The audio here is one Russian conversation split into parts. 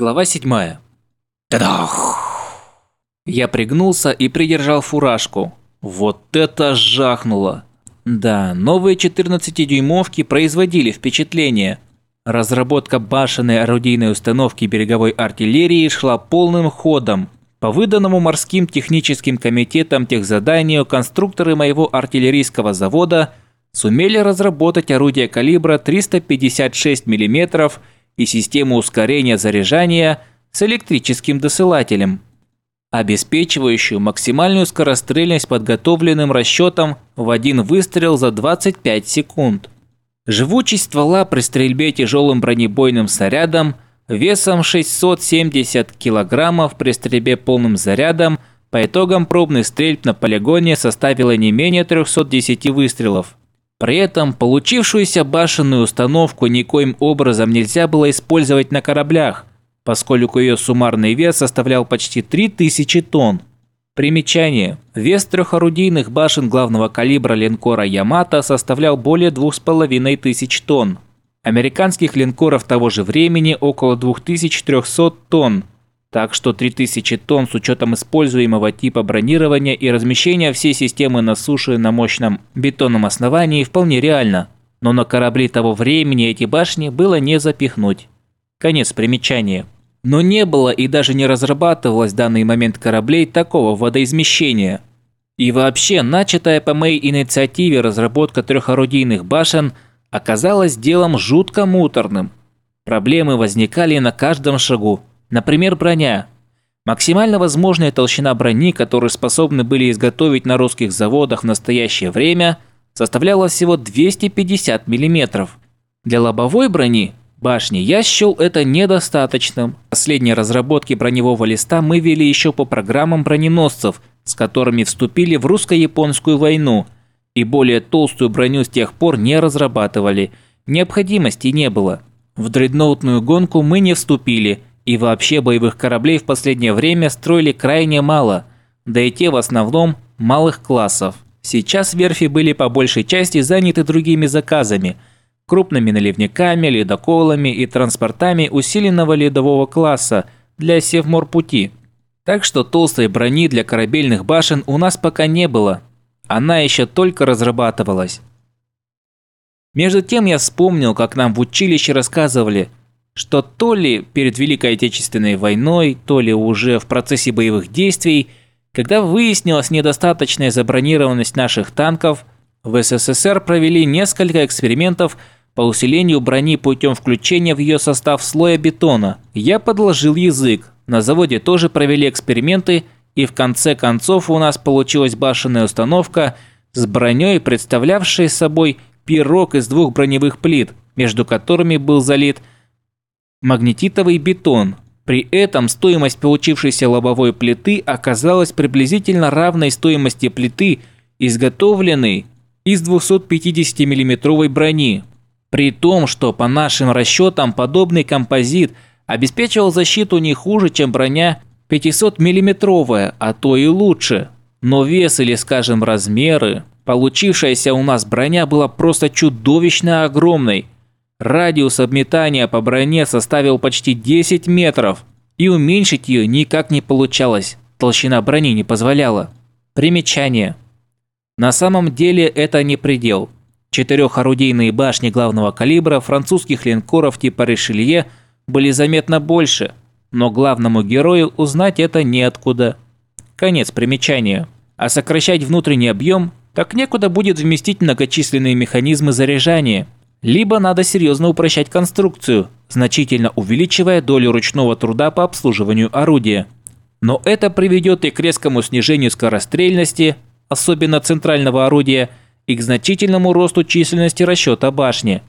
Глава 7. Тадах! Я пригнулся и придержал фуражку. Вот это жахнуло! Да, новые 14-дюймовки производили впечатление. Разработка башенной орудийной установки береговой артиллерии шла полным ходом. По выданному морским техническим комитетам техзаданию конструкторы моего артиллерийского завода сумели разработать орудие калибра 356 мм и систему ускорения заряжания с электрическим досылателем, обеспечивающую максимальную скорострельность подготовленным расчетом в один выстрел за 25 секунд. Живучесть ствола при стрельбе тяжелым бронебойным снарядом весом 670 кг при стрельбе полным зарядом по итогам пробных стрельб на полигоне составила не менее 310 выстрелов. При этом получившуюся башенную установку никоим образом нельзя было использовать на кораблях, поскольку ее суммарный вес составлял почти 3000 тонн. Примечание. Вес трехорудийных башен главного калибра линкора «Ямато» составлял более 2500 тонн. Американских линкоров того же времени около 2300 тонн, так что 3000 тонн с учетом используемого типа бронирования и размещения всей системы на суше на мощном бетонном основании вполне реально. Но на корабли того времени эти башни было не запихнуть. Конец примечания. Но не было и даже не разрабатывалось в данный момент кораблей такого водоизмещения. И вообще, начатая по моей инициативе разработка трехорудийных башен оказалась делом жутко муторным. Проблемы возникали на каждом шагу. Например, броня. Максимально возможная толщина брони, которую способны были изготовить на русских заводах в настоящее время, составляла всего 250 мм. Для лобовой брони башни я счел это недостаточным. Последние разработки броневого листа мы вели еще по программам броненосцев, с которыми вступили в русско-японскую войну, и более толстую броню с тех пор не разрабатывали. Необходимости не было. В дредноутную гонку мы не вступили – и вообще боевых кораблей в последнее время строили крайне мало, да и те в основном малых классов. Сейчас верфи были по большей части заняты другими заказами – крупными наливниками, ледоколами и транспортами усиленного ледового класса для Севморпути. Так что толстой брони для корабельных башен у нас пока не было. Она еще только разрабатывалась. Между тем я вспомнил, как нам в училище рассказывали – что то ли перед Великой Отечественной войной, то ли уже в процессе боевых действий, когда выяснилась недостаточная забронированность наших танков, в СССР провели несколько экспериментов по усилению брони путем включения в ее состав слоя бетона. Я подложил язык. На заводе тоже провели эксперименты, и в конце концов у нас получилась башенная установка с броней, представлявшей собой пирог из двух броневых плит, между которыми был залит магнетитовый бетон. При этом стоимость получившейся лобовой плиты оказалась приблизительно равной стоимости плиты, изготовленной из 250 миллиметровой брони. При том, что по нашим расчетам подобный композит обеспечивал защиту не хуже, чем броня 500 миллиметровая, а то и лучше. Но вес или, скажем, размеры, получившаяся у нас броня была просто чудовищно огромной – Радиус обметания по броне составил почти 10 метров, и уменьшить ее никак не получалось, толщина брони не позволяла. Примечание. На самом деле это не предел. Четырехорудийные башни главного калибра французских линкоров типа Ришелье были заметно больше, но главному герою узнать это неоткуда. Конец примечания. А сокращать внутренний объем так некуда будет вместить многочисленные механизмы заряжания – либо надо серьезно упрощать конструкцию, значительно увеличивая долю ручного труда по обслуживанию орудия. Но это приведет и к резкому снижению скорострельности, особенно центрального орудия, и к значительному росту численности расчета башни.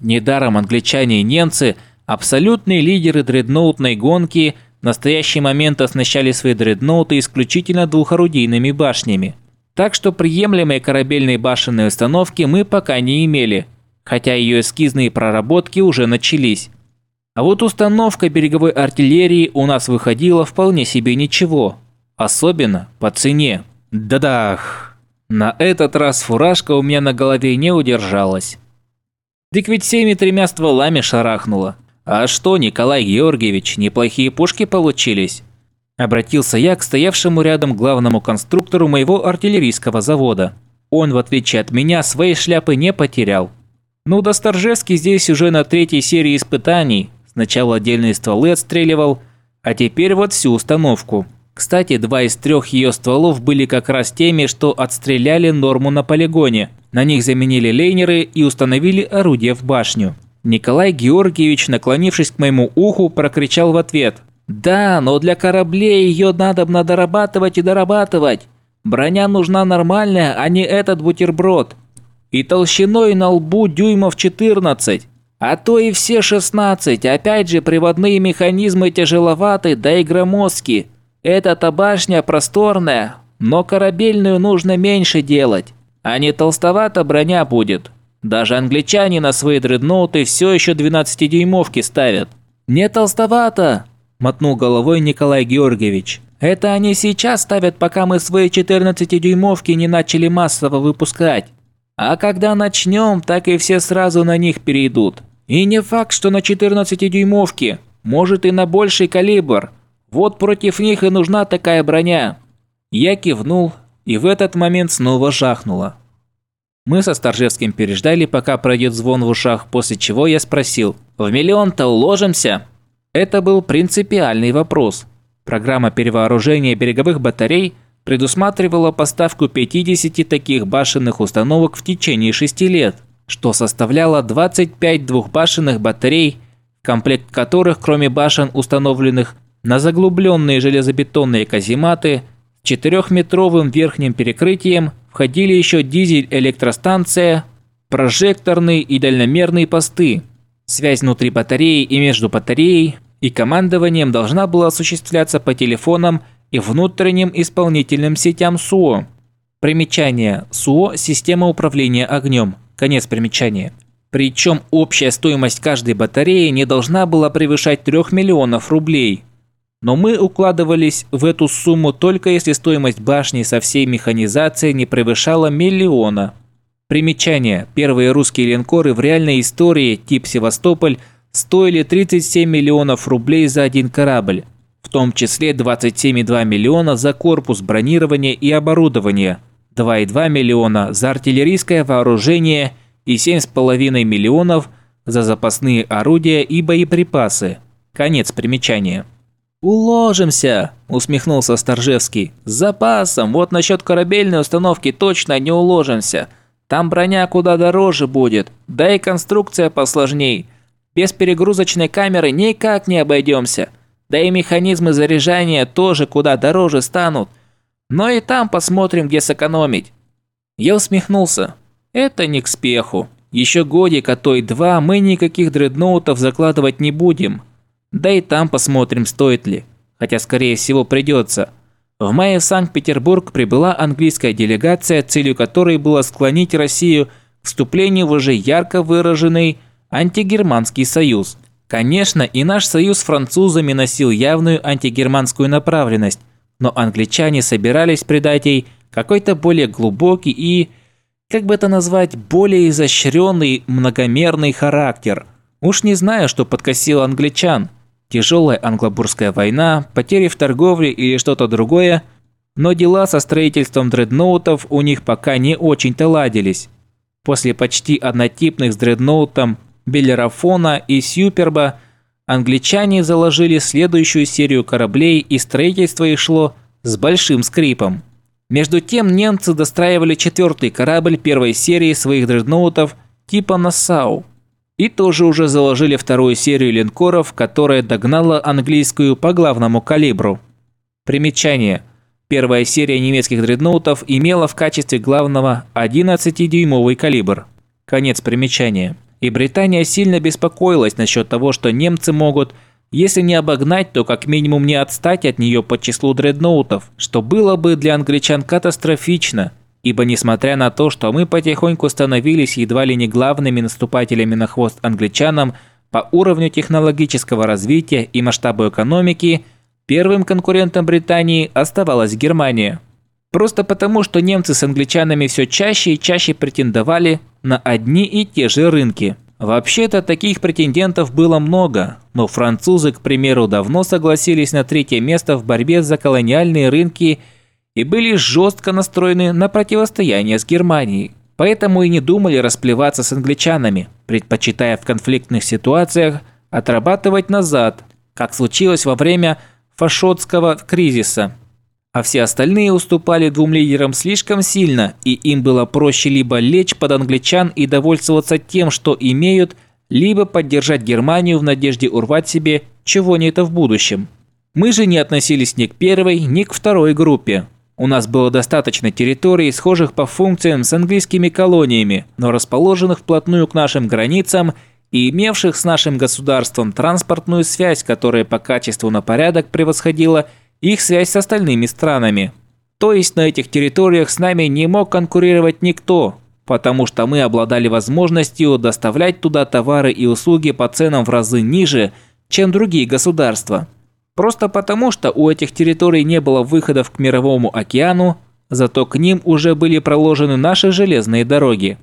Недаром англичане и немцы, абсолютные лидеры дредноутной гонки, в настоящий момент оснащали свои дредноуты исключительно двухорудийными башнями. Так что приемлемые корабельные башенные установки мы пока не имели – хотя ее эскизные проработки уже начались. А вот установка береговой артиллерии у нас выходила вполне себе ничего, особенно по цене. Да-дах! На этот раз фуражка у меня на голове не удержалась. Дик ведь всеми тремя стволами шарахнула. «А что, Николай Георгиевич, неплохие пушки получились?» Обратился я к стоявшему рядом главному конструктору моего артиллерийского завода. Он, в отличие от меня, своей шляпы не потерял. Ну, Досторжевский здесь уже на третьей серии испытаний. Сначала отдельные стволы отстреливал, а теперь вот всю установку. Кстати, два из трех ее стволов были как раз теми, что отстреляли норму на полигоне. На них заменили лейнеры и установили орудие в башню. Николай Георгиевич, наклонившись к моему уху, прокричал в ответ. «Да, но для кораблей ее надо дорабатывать и дорабатывать. Броня нужна нормальная, а не этот бутерброд. И толщиной на лбу дюймов 14. А то и все 16. Опять же, приводные механизмы тяжеловаты, да и громоздки. Эта-то башня просторная, но корабельную нужно меньше делать. А не толстовата броня будет. Даже англичане на свои дредноуты все еще 12-дюймовки ставят. «Не толстовато!» – мотнул головой Николай Георгиевич. «Это они сейчас ставят, пока мы свои 14-дюймовки не начали массово выпускать. А когда начнем, так и все сразу на них перейдут. И не факт, что на 14-дюймовке, может и на больший калибр. Вот против них и нужна такая броня. Я кивнул, и в этот момент снова жахнуло. Мы со Старжевским переждали, пока пройдет звон в ушах, после чего я спросил, «В миллион-то уложимся?» Это был принципиальный вопрос. Программа перевооружения береговых батарей предусматривала поставку 50 таких башенных установок в течение 6 лет, что составляло 25 двухбашенных батарей, комплект которых, кроме башен, установленных на заглубленные железобетонные казематы с четырехметровым верхним перекрытием входили еще дизель-электростанция, прожекторные и дальномерные посты. Связь внутри батареи и между батареей и командованием должна была осуществляться по телефонам и внутренним исполнительным сетям СУО. Примечание. СУО – система управления огнем. Конец примечания. Причем общая стоимость каждой батареи не должна была превышать 3 миллионов рублей – но мы укладывались в эту сумму только если стоимость башни со всей механизацией не превышала миллиона. Примечание. Первые русские линкоры в реальной истории тип «Севастополь» стоили 37 миллионов рублей за один корабль, в том числе 27,2 миллиона за корпус бронирования и оборудования, 2,2 миллиона за артиллерийское вооружение и 7,5 миллионов за запасные орудия и боеприпасы. Конец примечания. «Уложимся!» – усмехнулся Старжевский. «С запасом, вот насчет корабельной установки точно не уложимся. Там броня куда дороже будет, да и конструкция посложней. Без перегрузочной камеры никак не обойдемся. Да и механизмы заряжания тоже куда дороже станут. Но и там посмотрим, где сэкономить». Я усмехнулся. «Это не к спеху. Еще годик, а то и два мы никаких дредноутов закладывать не будем. Да и там посмотрим, стоит ли. Хотя, скорее всего, придется. В мае в Санкт-Петербург прибыла английская делегация, целью которой было склонить Россию к вступлению в уже ярко выраженный антигерманский союз. Конечно, и наш союз с французами носил явную антигерманскую направленность, но англичане собирались придать ей какой-то более глубокий и, как бы это назвать, более изощренный многомерный характер. Уж не знаю, что подкосило англичан – тяжелая англобурская война, потери в торговле или что-то другое, но дела со строительством дредноутов у них пока не очень-то ладились. После почти однотипных с дредноутом Беллерафона и Сьюперба англичане заложили следующую серию кораблей и строительство их шло с большим скрипом. Между тем немцы достраивали четвертый корабль первой серии своих дредноутов типа «Нассау», и тоже уже заложили вторую серию линкоров, которая догнала английскую по главному калибру. Примечание. Первая серия немецких дредноутов имела в качестве главного 11-дюймовый калибр. Конец примечания. И Британия сильно беспокоилась насчет того, что немцы могут, если не обогнать, то как минимум не отстать от нее по числу дредноутов, что было бы для англичан катастрофично – ибо несмотря на то, что мы потихоньку становились едва ли не главными наступателями на хвост англичанам по уровню технологического развития и масштабу экономики, первым конкурентом Британии оставалась Германия. Просто потому, что немцы с англичанами все чаще и чаще претендовали на одни и те же рынки. Вообще-то таких претендентов было много, но французы, к примеру, давно согласились на третье место в борьбе за колониальные рынки и были жестко настроены на противостояние с Германией. Поэтому и не думали расплеваться с англичанами, предпочитая в конфликтных ситуациях отрабатывать назад, как случилось во время фашотского кризиса. А все остальные уступали двум лидерам слишком сильно, и им было проще либо лечь под англичан и довольствоваться тем, что имеют, либо поддержать Германию в надежде урвать себе чего-нибудь в будущем. Мы же не относились ни к первой, ни к второй группе. У нас было достаточно территорий, схожих по функциям с английскими колониями, но расположенных вплотную к нашим границам и имевших с нашим государством транспортную связь, которая по качеству на порядок превосходила их связь с остальными странами. То есть на этих территориях с нами не мог конкурировать никто, потому что мы обладали возможностью доставлять туда товары и услуги по ценам в разы ниже, чем другие государства. Просто потому, что у этих территорий не было выходов к Мировому океану, зато к ним уже были проложены наши железные дороги.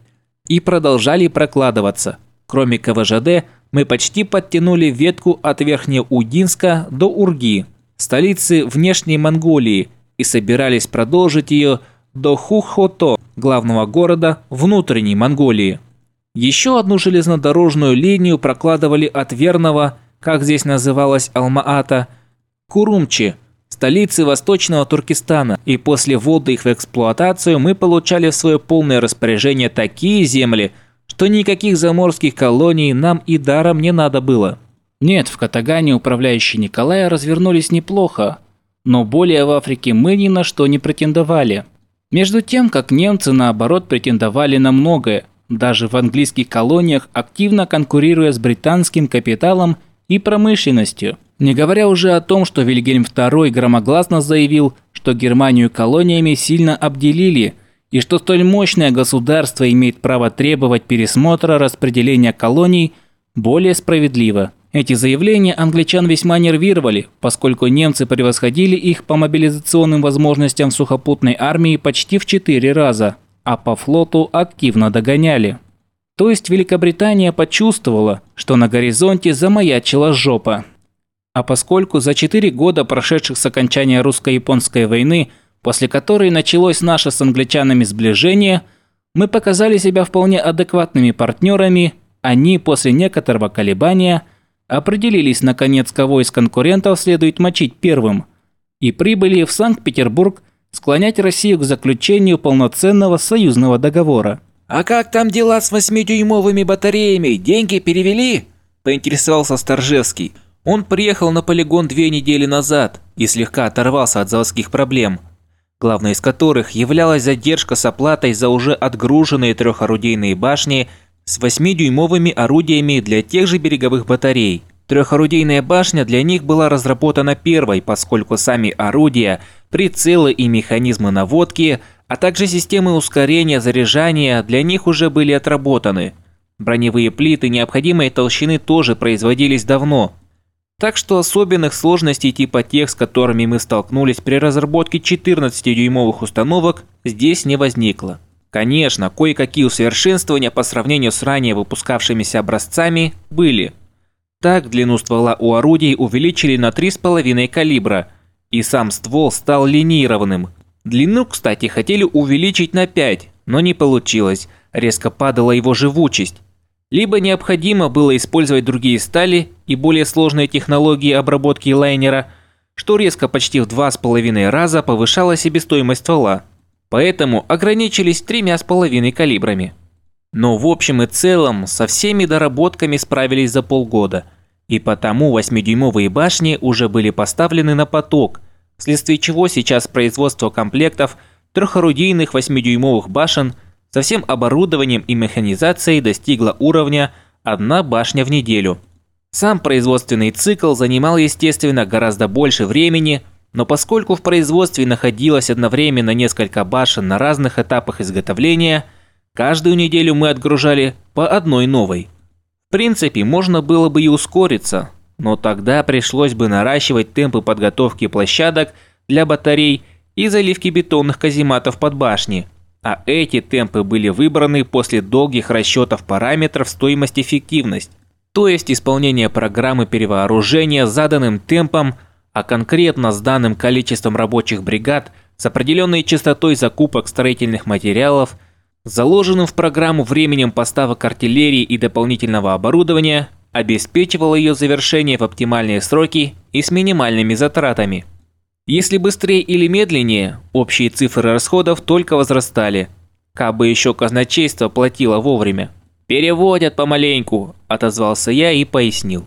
И продолжали прокладываться. Кроме КВЖД, мы почти подтянули ветку от Верхнеудинска до Урги, столицы внешней Монголии, и собирались продолжить ее до Хухото, главного города внутренней Монголии. Еще одну железнодорожную линию прокладывали от Верного, как здесь называлась Алма-Ата, Курумчи, столицы Восточного Туркестана, и после ввода их в эксплуатацию мы получали в свое полное распоряжение такие земли, что никаких заморских колоний нам и даром не надо было. Нет, в Катагане управляющие Николая развернулись неплохо, но более в Африке мы ни на что не претендовали. Между тем, как немцы наоборот претендовали на многое, даже в английских колониях активно конкурируя с британским капиталом и промышленностью. Не говоря уже о том, что Вильгельм II громогласно заявил, что Германию колониями сильно обделили, и что столь мощное государство имеет право требовать пересмотра распределения колоний более справедливо. Эти заявления англичан весьма нервировали, поскольку немцы превосходили их по мобилизационным возможностям сухопутной армии почти в четыре раза, а по флоту активно догоняли. То есть Великобритания почувствовала, что на горизонте замаячила жопа. А поскольку за четыре года, прошедших с окончания русско-японской войны, после которой началось наше с англичанами сближение, мы показали себя вполне адекватными партнерами, они после некоторого колебания определились наконец, кого из конкурентов следует мочить первым, и прибыли в Санкт-Петербург склонять Россию к заключению полноценного союзного договора. «А как там дела с восьмидюймовыми батареями? Деньги перевели?» – поинтересовался Старжевский. Он приехал на полигон две недели назад и слегка оторвался от заводских проблем, главной из которых являлась задержка с оплатой за уже отгруженные трехорудийные башни с 8-дюймовыми орудиями для тех же береговых батарей. Трехорудийная башня для них была разработана первой, поскольку сами орудия, прицелы и механизмы наводки, а также системы ускорения заряжания для них уже были отработаны. Броневые плиты необходимой толщины тоже производились давно, так что особенных сложностей типа тех, с которыми мы столкнулись при разработке 14-дюймовых установок, здесь не возникло. Конечно, кое-какие усовершенствования по сравнению с ранее выпускавшимися образцами были. Так, длину ствола у орудий увеличили на 3,5 калибра, и сам ствол стал линированным. Длину, кстати, хотели увеличить на 5, но не получилось, резко падала его живучесть либо необходимо было использовать другие стали и более сложные технологии обработки лайнера, что резко почти в два с половиной раза повышало себестоимость ствола. Поэтому ограничились тремя с половиной калибрами. Но в общем и целом со всеми доработками справились за полгода, и потому 8-дюймовые башни уже были поставлены на поток, вследствие чего сейчас производство комплектов трехорудийных 8-дюймовых башен – со всем оборудованием и механизацией достигла уровня «одна башня в неделю». Сам производственный цикл занимал, естественно, гораздо больше времени, но поскольку в производстве находилось одновременно несколько башен на разных этапах изготовления, каждую неделю мы отгружали по одной новой. В принципе, можно было бы и ускориться, но тогда пришлось бы наращивать темпы подготовки площадок для батарей и заливки бетонных казематов под башни – А эти темпы были выбраны после долгих расчетов параметров стоимость-эффективность, то есть исполнение программы перевооружения заданным темпом, а конкретно с данным количеством рабочих бригад с определенной частотой закупок строительных материалов, заложенным в программу временем поставок артиллерии и дополнительного оборудования, обеспечивало ее завершение в оптимальные сроки и с минимальными затратами. Если быстрее или медленнее, общие цифры расходов только возрастали. Кабы еще казначейство платило вовремя. «Переводят помаленьку», – отозвался я и пояснил.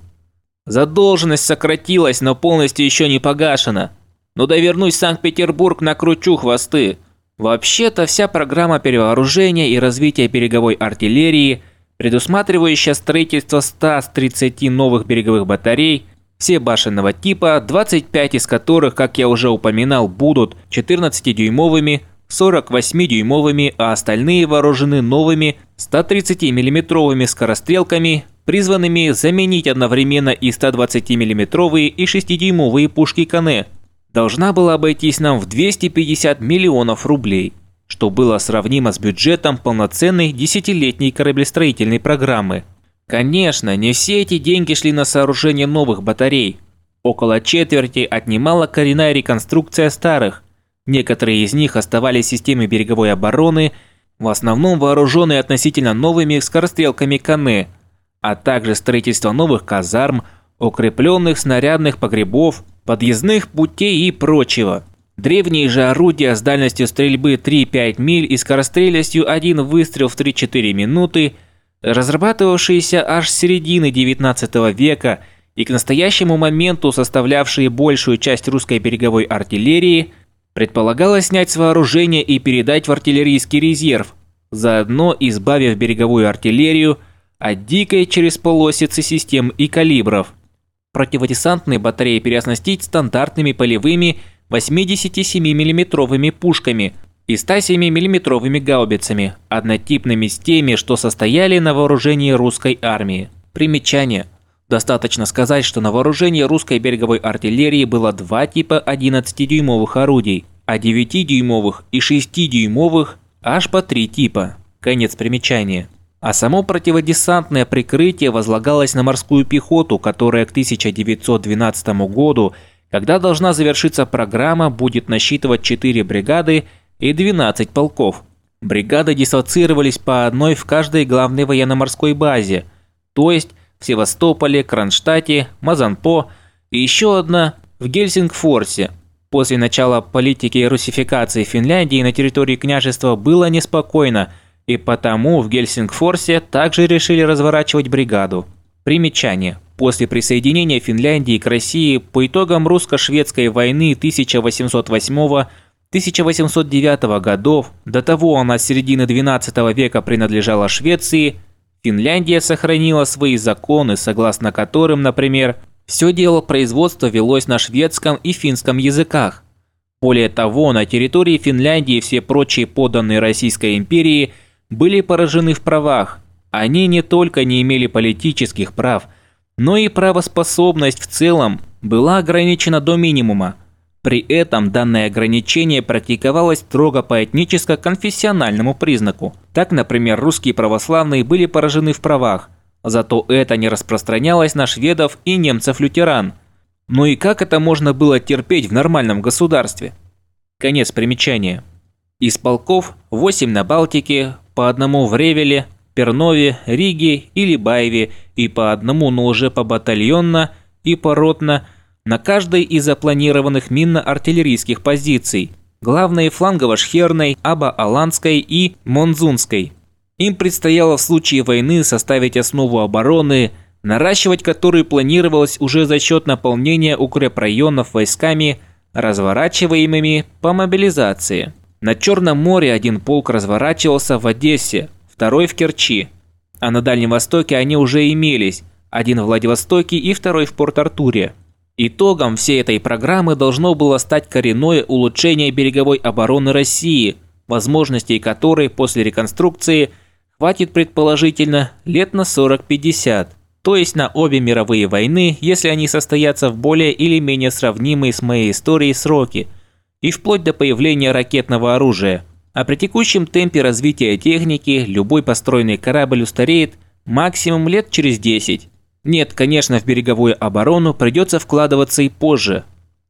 «Задолженность сократилась, но полностью еще не погашена. Ну да вернусь в Санкт-Петербург, накручу хвосты. Вообще-то вся программа перевооружения и развития береговой артиллерии, предусматривающая строительство 130 новых береговых батарей, все башенного типа, 25 из которых, как я уже упоминал, будут 14-дюймовыми, 48-дюймовыми, а остальные вооружены новыми 130 миллиметровыми скорострелками, призванными заменить одновременно и 120 миллиметровые и 6-дюймовые пушки Кане. Должна была обойтись нам в 250 миллионов рублей, что было сравнимо с бюджетом полноценной десятилетней кораблестроительной программы. Конечно, не все эти деньги шли на сооружение новых батарей. Около четверти отнимала коренная реконструкция старых. Некоторые из них оставались системой береговой обороны, в основном вооруженные относительно новыми скорострелками Кане, а также строительство новых казарм, укрепленных снарядных погребов, подъездных путей и прочего. Древние же орудия с дальностью стрельбы 3-5 миль и скорострельностью один выстрел в 3-4 минуты – разрабатывавшиеся аж с середины XIX века и к настоящему моменту составлявшие большую часть русской береговой артиллерии, предполагалось снять с вооружения и передать в артиллерийский резерв, заодно избавив береговую артиллерию от дикой через полосицы систем и калибров. Противодесантные батареи переоснастить стандартными полевыми 87 миллиметровыми пушками – и 107 миллиметровыми гаубицами, однотипными с теми, что состояли на вооружении русской армии. Примечание. Достаточно сказать, что на вооружении русской береговой артиллерии было два типа 11-дюймовых орудий, а 9-дюймовых и 6-дюймовых аж по три типа. Конец примечания. А само противодесантное прикрытие возлагалось на морскую пехоту, которая к 1912 году, когда должна завершиться программа, будет насчитывать 4 бригады и 12 полков. Бригады дислоцировались по одной в каждой главной военно-морской базе, то есть в Севастополе, Кронштадте, Мазанпо и еще одна в Гельсингфорсе. После начала политики русификации Финляндии на территории княжества было неспокойно, и потому в Гельсингфорсе также решили разворачивать бригаду. Примечание. После присоединения Финляндии к России по итогам русско-шведской войны 1808 1809 годов, до того она с середины XII века принадлежала Швеции, Финляндия сохранила свои законы, согласно которым, например, все дело производства велось на шведском и финском языках. Более того, на территории Финляндии все прочие подданные Российской империи были поражены в правах. Они не только не имели политических прав, но и правоспособность в целом была ограничена до минимума – при этом данное ограничение практиковалось строго по этническо-конфессиональному признаку. Так, например, русские православные были поражены в правах, зато это не распространялось на шведов и немцев-лютеран. Ну и как это можно было терпеть в нормальном государстве? Конец примечания. Из полков 8 на Балтике, по одному в Ревеле, Пернове, Риге или Баеве и по одному, но уже по батальонно и поротно – на каждой из запланированных минно-артиллерийских позиций, главной флангово-шхерной, Аба-Аландской и Монзунской. Им предстояло в случае войны составить основу обороны, наращивать которую планировалось уже за счет наполнения укрепрайонов войсками, разворачиваемыми по мобилизации. На Черном море один полк разворачивался в Одессе, второй в Керчи, а на Дальнем Востоке они уже имелись, один в Владивостоке и второй в Порт-Артуре. Итогом всей этой программы должно было стать коренное улучшение береговой обороны России, возможностей которой после реконструкции хватит предположительно лет на 40-50, то есть на обе мировые войны, если они состоятся в более или менее сравнимые с моей историей сроки, и вплоть до появления ракетного оружия. А при текущем темпе развития техники любой построенный корабль устареет максимум лет через 10. Нет, конечно, в береговую оборону придется вкладываться и позже.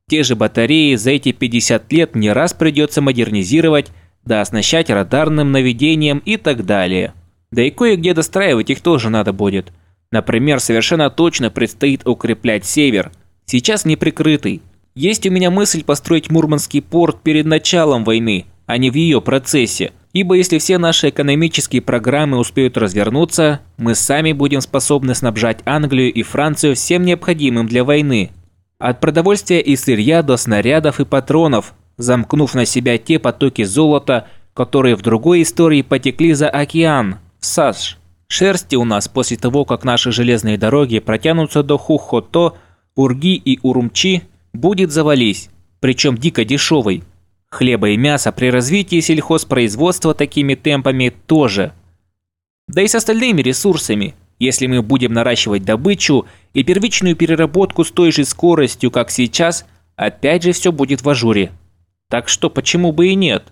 Те же батареи за эти 50 лет не раз придется модернизировать, да оснащать радарным наведением и так далее. Да и кое-где достраивать их тоже надо будет. Например, совершенно точно предстоит укреплять север, сейчас не прикрытый. Есть у меня мысль построить Мурманский порт перед началом войны, а не в ее процессе. Ибо если все наши экономические программы успеют развернуться, мы сами будем способны снабжать Англию и Францию всем необходимым для войны. От продовольствия и сырья до снарядов и патронов, замкнув на себя те потоки золота, которые в другой истории потекли за океан, в САШ. Шерсти у нас после того, как наши железные дороги протянутся до Хухото, Урги и Урумчи, будет завались, причем дико дешевой. Хлеба и мяса при развитии сельхозпроизводства такими темпами тоже. Да и с остальными ресурсами. Если мы будем наращивать добычу и первичную переработку с той же скоростью, как сейчас, опять же все будет в ажуре. Так что почему бы и нет?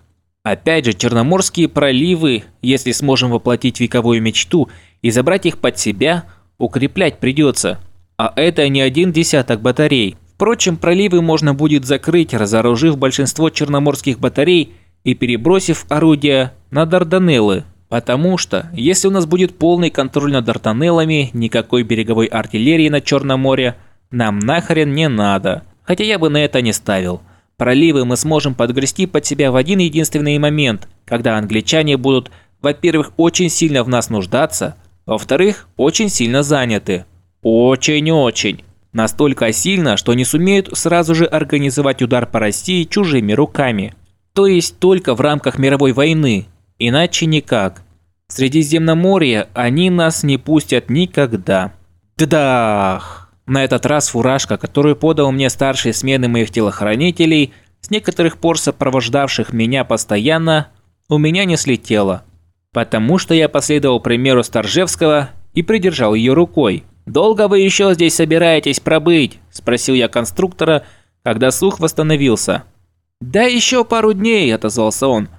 Опять же, Черноморские проливы, если сможем воплотить вековую мечту и забрать их под себя, укреплять придется. А это не один десяток батарей. Впрочем, проливы можно будет закрыть, разоружив большинство черноморских батарей и перебросив орудия на Дарданеллы. Потому что, если у нас будет полный контроль над Дарданеллами, никакой береговой артиллерии на Черном море нам нахрен не надо. Хотя я бы на это не ставил. Проливы мы сможем подгрести под себя в один единственный момент, когда англичане будут, во-первых, очень сильно в нас нуждаться, во-вторых, очень сильно заняты. Очень-очень. Настолько сильно, что не сумеют сразу же организовать удар по России чужими руками. То есть только в рамках мировой войны, иначе никак. В Средиземноморье они нас не пустят никогда. Ддах! На этот раз фуражка, которую подал мне старший смены моих телохранителей, с некоторых пор сопровождавших меня постоянно, у меня не слетела. Потому что я последовал примеру Старжевского и придержал ее рукой. «Долго вы еще здесь собираетесь пробыть?» – спросил я конструктора, когда слух восстановился. «Да еще пару дней», – отозвался он.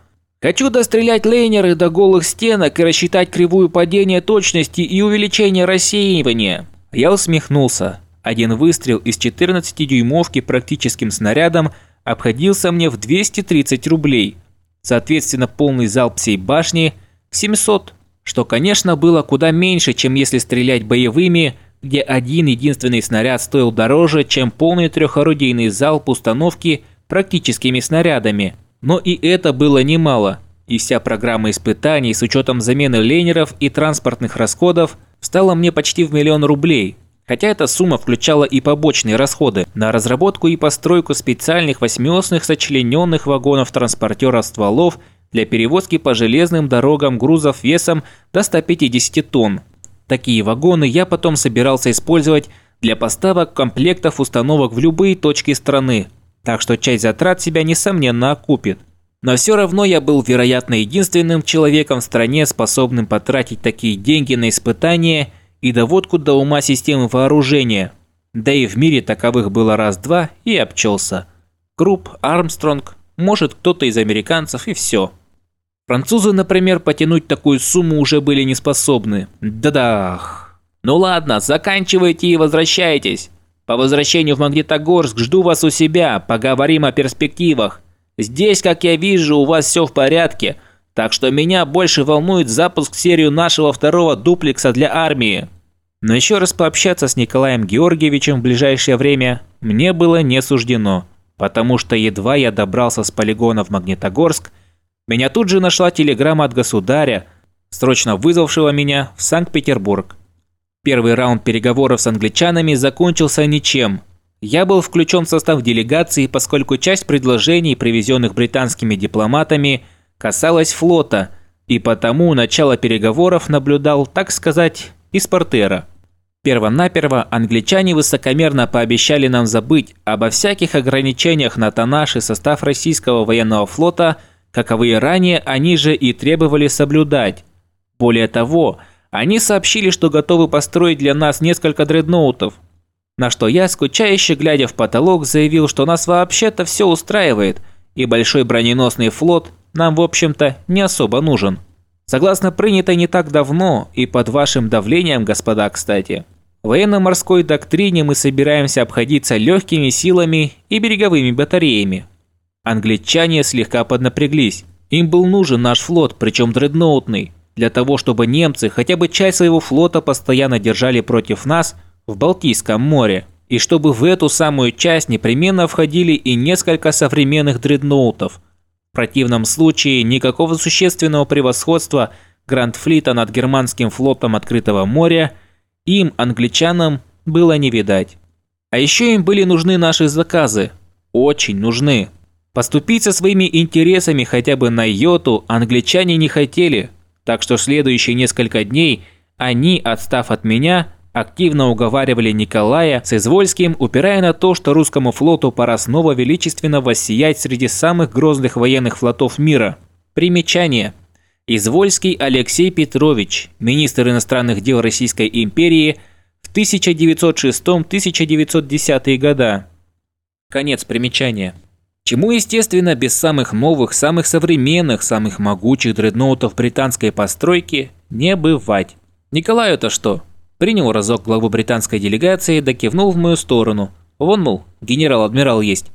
«Хочу дострелять лейнеры до голых стенок и рассчитать кривую падения точности и увеличение рассеивания». Я усмехнулся. Один выстрел из 14-дюймовки практическим снарядом обходился мне в 230 рублей. Соответственно, полный залп всей башни – 700 что, конечно, было куда меньше, чем если стрелять боевыми, где один единственный снаряд стоил дороже, чем полный трехорудийный залп установки практическими снарядами. Но и это было немало, и вся программа испытаний с учетом замены лейнеров и транспортных расходов стала мне почти в миллион рублей, хотя эта сумма включала и побочные расходы на разработку и постройку специальных восьмиосных сочлененных вагонов транспортера стволов для перевозки по железным дорогам грузов весом до 150 тонн. Такие вагоны я потом собирался использовать для поставок комплектов установок в любые точки страны, так что часть затрат себя несомненно окупит. Но все равно я был, вероятно, единственным человеком в стране, способным потратить такие деньги на испытания и доводку до ума системы вооружения. Да и в мире таковых было раз-два и обчелся. Круп, Армстронг, может кто-то из американцев и все. Французы, например, потянуть такую сумму уже были не способны. Да-дах. Ну ладно, заканчивайте и возвращайтесь. По возвращению в Магнитогорск жду вас у себя, поговорим о перспективах. Здесь, как я вижу, у вас все в порядке, так что меня больше волнует запуск в серию нашего второго дуплекса для армии. Но еще раз пообщаться с Николаем Георгиевичем в ближайшее время мне было не суждено, потому что едва я добрался с полигона в Магнитогорск, меня тут же нашла телеграмма от государя, срочно вызвавшего меня в Санкт-Петербург. Первый раунд переговоров с англичанами закончился ничем. Я был включен в состав делегации, поскольку часть предложений, привезенных британскими дипломатами, касалась флота, и потому начало переговоров наблюдал, так сказать, из портера. Первонаперво англичане высокомерно пообещали нам забыть обо всяких ограничениях на тоннаж и состав российского военного флота – каковые ранее они же и требовали соблюдать. Более того, они сообщили, что готовы построить для нас несколько дредноутов, на что я, скучающе глядя в потолок, заявил, что нас вообще-то все устраивает, и большой броненосный флот нам, в общем-то, не особо нужен. Согласно принятой не так давно и под вашим давлением, господа, кстати, военно-морской доктрине мы собираемся обходиться легкими силами и береговыми батареями. Англичане слегка поднапряглись. Им был нужен наш флот, причем дредноутный, для того, чтобы немцы хотя бы часть своего флота постоянно держали против нас в Балтийском море, и чтобы в эту самую часть непременно входили и несколько современных дредноутов. В противном случае никакого существенного превосходства Гранд-флита над германским флотом открытого моря им, англичанам, было не видать. А еще им были нужны наши заказы. Очень нужны. Поступить со своими интересами хотя бы на йоту англичане не хотели, так что следующие несколько дней они, отстав от меня, активно уговаривали Николая с Извольским, упирая на то, что русскому флоту пора снова величественно воссиять среди самых грозных военных флотов мира. Примечание. Извольский Алексей Петрович, министр иностранных дел Российской империи в 1906-1910 года. Конец примечания. Чему, естественно, без самых новых, самых современных, самых могучих дредноутов британской постройки не бывать. Николаю-то что? Принял разок главу британской делегации, да кивнул в мою сторону. Вон, мол, генерал-адмирал есть.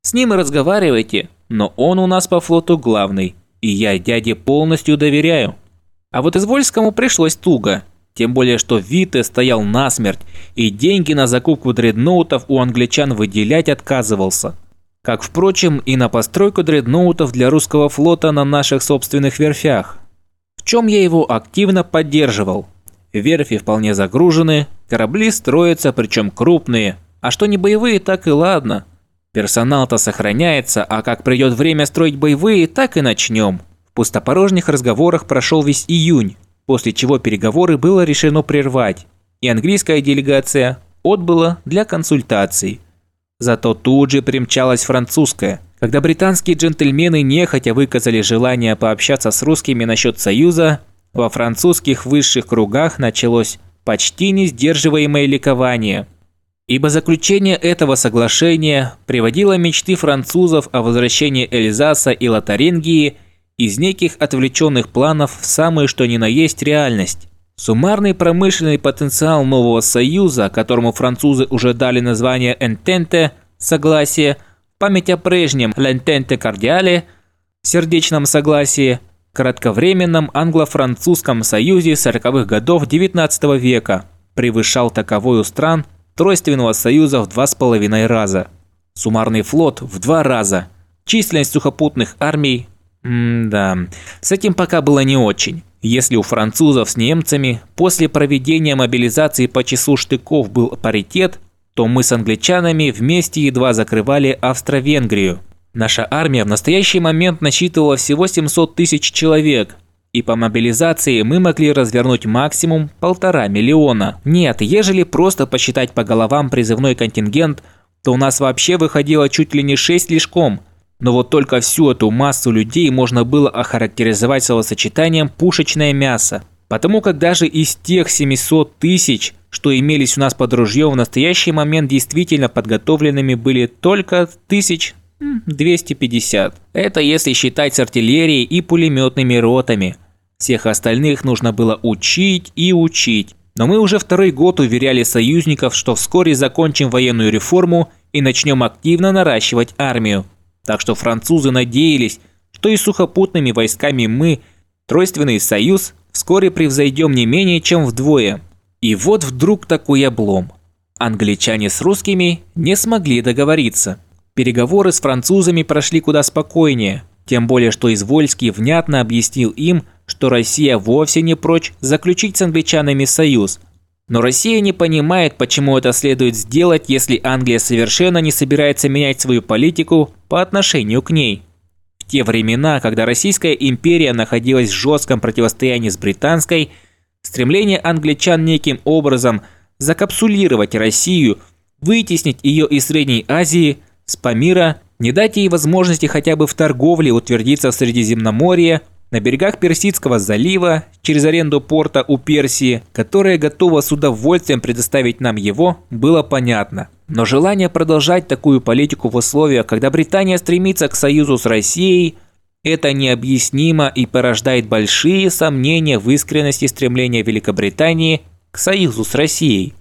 С ним и разговаривайте, но он у нас по флоту главный, и я дяде полностью доверяю. А вот Извольскому пришлось туго. Тем более, что Вите стоял насмерть, и деньги на закупку дредноутов у англичан выделять отказывался. Как, впрочем, и на постройку дредноутов для русского флота на наших собственных верфях. В чем я его активно поддерживал. Верфи вполне загружены, корабли строятся, причем крупные. А что не боевые, так и ладно. Персонал-то сохраняется, а как придет время строить боевые, так и начнем. В пустопорожних разговорах прошел весь июнь, после чего переговоры было решено прервать, и английская делегация отбыла для консультаций. Зато тут же примчалась французская. Когда британские джентльмены нехотя выказали желание пообщаться с русскими насчет союза, во французских высших кругах началось почти несдерживаемое ликование, ибо заключение этого соглашения приводило мечты французов о возвращении Эльзаса и Лотарингии из неких отвлеченных планов в самую что ни на есть реальность. Суммарный промышленный потенциал нового союза, которому французы уже дали название «Энтенте» – «Согласие», память о прежнем «L'Entente Cordiale» – «Сердечном согласии», кратковременном англо-французском союзе 40-х годов XIX века превышал таковой у стран Тройственного союза в два с половиной раза. Суммарный флот в два раза. Численность сухопутных армий... М-да, с этим пока было не очень. Если у французов с немцами после проведения мобилизации по числу штыков был паритет, то мы с англичанами вместе едва закрывали Австро-Венгрию. Наша армия в настоящий момент насчитывала всего 700 тысяч человек, и по мобилизации мы могли развернуть максимум полтора миллиона. Нет, ежели просто посчитать по головам призывной контингент, то у нас вообще выходило чуть ли не 6 лишком. Но вот только всю эту массу людей можно было охарактеризовать словосочетанием «пушечное мясо». Потому как даже из тех 700 тысяч, что имелись у нас под ружьем, в настоящий момент действительно подготовленными были только тысяч 250. Это если считать с артиллерией и пулеметными ротами. Всех остальных нужно было учить и учить. Но мы уже второй год уверяли союзников, что вскоре закончим военную реформу и начнем активно наращивать армию. Так что французы надеялись, что и сухопутными войсками мы, Тройственный союз, вскоре превзойдем не менее чем вдвое. И вот вдруг такой облом. Англичане с русскими не смогли договориться. Переговоры с французами прошли куда спокойнее, тем более что Извольский внятно объяснил им, что Россия вовсе не прочь заключить с англичанами союз. Но Россия не понимает, почему это следует сделать, если Англия совершенно не собирается менять свою политику по отношению к ней. В те времена, когда Российская империя находилась в жестком противостоянии с британской, стремление англичан неким образом закапсулировать Россию, вытеснить ее из Средней Азии – с Памира, не дать ей возможности хотя бы в торговле утвердиться в Средиземноморье, на берегах Персидского залива, через аренду порта у Персии, которая готова с удовольствием предоставить нам его, было понятно. Но желание продолжать такую политику в условиях, когда Британия стремится к союзу с Россией, Это необъяснимо и порождает большие сомнения в искренности стремления Великобритании к союзу с Россией.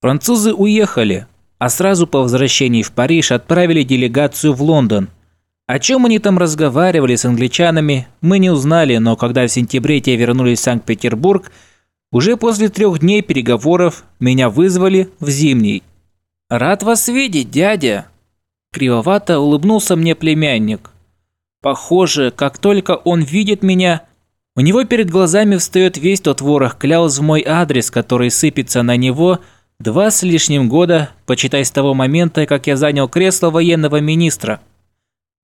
Французы уехали, а сразу по возвращении в Париж отправили делегацию в Лондон. О чем они там разговаривали с англичанами, мы не узнали, но когда в сентябре те вернулись в Санкт-Петербург, уже после трех дней переговоров меня вызвали в Зимний. «Рад вас видеть, дядя!» Кривовато улыбнулся мне племянник. Похоже, как только он видит меня, у него перед глазами встает весь тот ворох кляуз в мой адрес, который сыпется на него – Два с лишним года, почитай с того момента, как я занял кресло военного министра.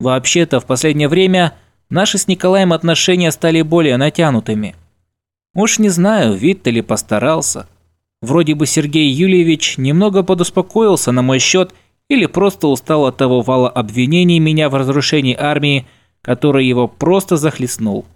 Вообще-то, в последнее время наши с Николаем отношения стали более натянутыми. Уж не знаю, Витта ли постарался. Вроде бы Сергей Юльевич немного подуспокоился на мой счет или просто устал от того вала обвинений меня в разрушении армии, который его просто захлестнул.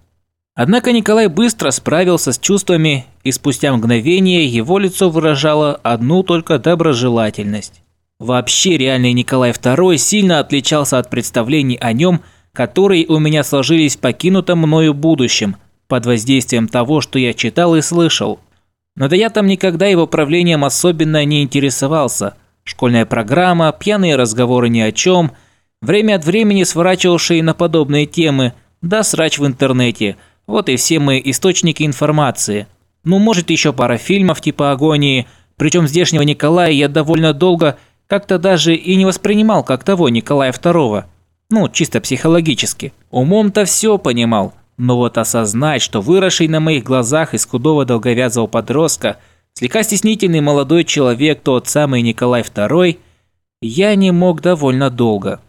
Однако Николай быстро справился с чувствами, и спустя мгновение его лицо выражало одну только доброжелательность. Вообще реальный Николай II сильно отличался от представлений о нем, которые у меня сложились в покинутом мною будущем, под воздействием того, что я читал и слышал. Но да я там никогда его правлением особенно не интересовался. Школьная программа, пьяные разговоры ни о чем, время от времени сворачивавшие на подобные темы, да срач в интернете – вот и все мои источники информации. Ну, может, еще пара фильмов типа «Агонии», причем здешнего Николая я довольно долго как-то даже и не воспринимал как того Николая II. Ну, чисто психологически. Умом-то все понимал, но вот осознать, что выросший на моих глазах из худого долговязого подростка, слегка стеснительный молодой человек, тот самый Николай II, я не мог довольно долго.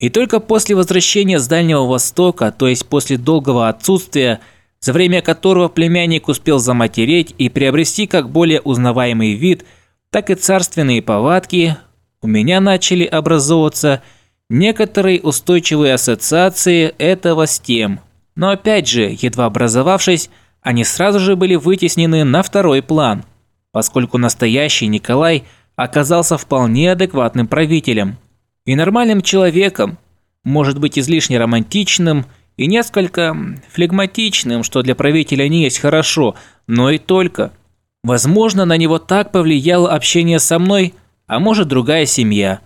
И только после возвращения с Дальнего Востока, то есть после долгого отсутствия, за время которого племянник успел заматереть и приобрести как более узнаваемый вид, так и царственные повадки, у меня начали образовываться некоторые устойчивые ассоциации этого с тем. Но опять же, едва образовавшись, они сразу же были вытеснены на второй план, поскольку настоящий Николай оказался вполне адекватным правителем – и нормальным человеком, может быть излишне романтичным и несколько флегматичным, что для правителя не есть хорошо, но и только. Возможно, на него так повлияло общение со мной, а может другая семья.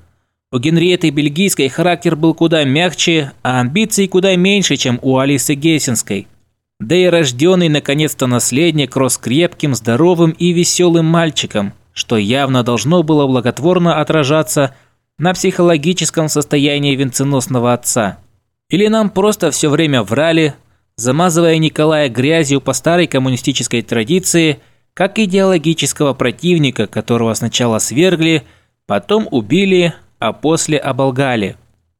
У Генриеты Бельгийской характер был куда мягче, а амбиций куда меньше, чем у Алисы Гессенской. Да и рожденный наконец-то наследник рос крепким, здоровым и веселым мальчиком, что явно должно было благотворно отражаться на психологическом состоянии венценосного отца. Или нам просто все время врали, замазывая Николая грязью по старой коммунистической традиции, как идеологического противника, которого сначала свергли, потом убили, а после оболгали.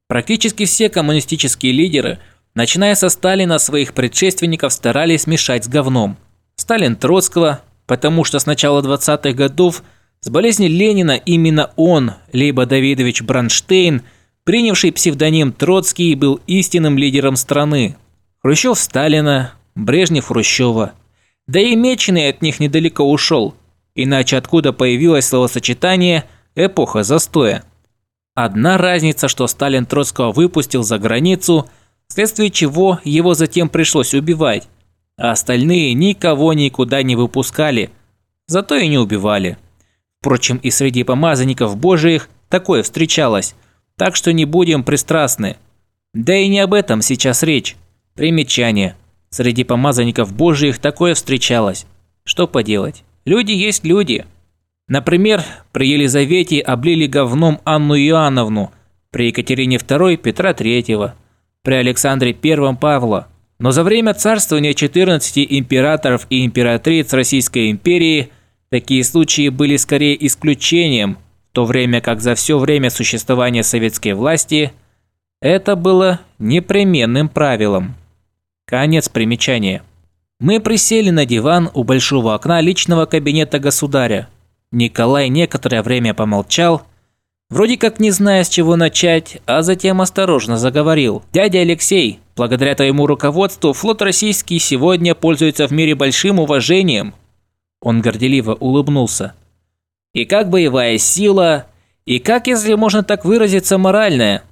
Практически все коммунистические лидеры, начиная со Сталина, своих предшественников старались смешать с говном. Сталин Троцкого, потому что с начала 20-х годов – с болезни Ленина именно он, либо Давидович Бронштейн, принявший псевдоним Троцкий, был истинным лидером страны. Хрущев Сталина, Брежнев Хрущева. Да и Меченый от них недалеко ушел. Иначе откуда появилось словосочетание «эпоха застоя». Одна разница, что Сталин Троцкого выпустил за границу, вследствие чего его затем пришлось убивать, а остальные никого никуда не выпускали, зато и не убивали. Впрочем, и среди помазанников божиих такое встречалось, так что не будем пристрастны. Да и не об этом сейчас речь. Примечание. Среди помазанников божиих такое встречалось. Что поделать? Люди есть люди. Например, при Елизавете облили говном Анну Иоанновну, при Екатерине II Петра III, при Александре I Павла. Но за время царствования 14 императоров и императриц Российской империи Такие случаи были скорее исключением, в то время как за все время существования советской власти это было непременным правилом. Конец примечания. Мы присели на диван у большого окна личного кабинета государя. Николай некоторое время помолчал, вроде как не зная, с чего начать, а затем осторожно заговорил. «Дядя Алексей, благодаря твоему руководству флот российский сегодня пользуется в мире большим уважением. Он горделиво улыбнулся. «И как боевая сила, и как, если можно так выразиться, моральная?»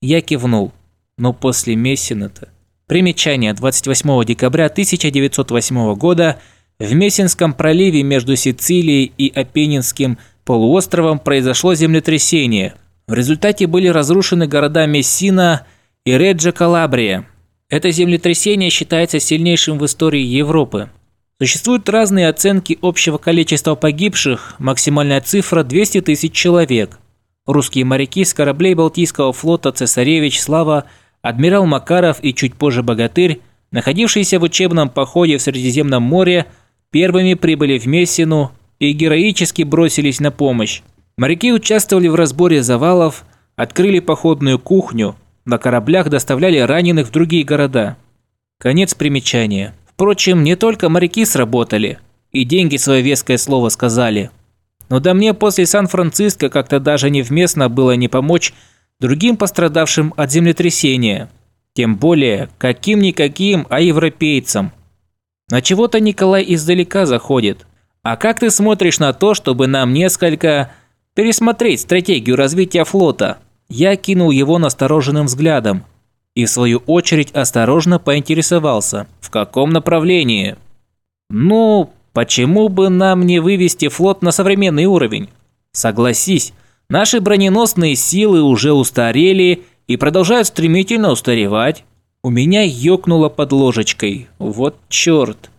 Я кивнул. «Но после Мессина-то...» Примечание 28 декабря 1908 года в Мессинском проливе между Сицилией и Апеннинским полуостровом произошло землетрясение. В результате были разрушены города Мессина и Реджо Калабрия. Это землетрясение считается сильнейшим в истории Европы. Существуют разные оценки общего количества погибших, максимальная цифра 200 тысяч человек. Русские моряки с кораблей Балтийского флота «Цесаревич Слава» адмирал Макаров и чуть позже Богатырь, находившиеся в учебном походе в Средиземном море, первыми прибыли в Мессину и героически бросились на помощь. Моряки участвовали в разборе завалов, открыли походную кухню, на кораблях доставляли раненых в другие города. Конец примечания. Впрочем, не только моряки сработали, и деньги свое веское слово сказали. Но да мне после Сан-Франциско как-то даже невместно было не помочь другим пострадавшим от землетрясения. Тем более, каким-никаким, а европейцам. На чего-то Николай издалека заходит. А как ты смотришь на то, чтобы нам несколько пересмотреть стратегию развития флота? Я кинул его настороженным взглядом и в свою очередь осторожно поинтересовался, в каком направлении. Ну, почему бы нам не вывести флот на современный уровень? Согласись, Наши броненосные силы уже устарели и продолжают стремительно устаревать. У меня ёкнуло под ложечкой. Вот чёрт.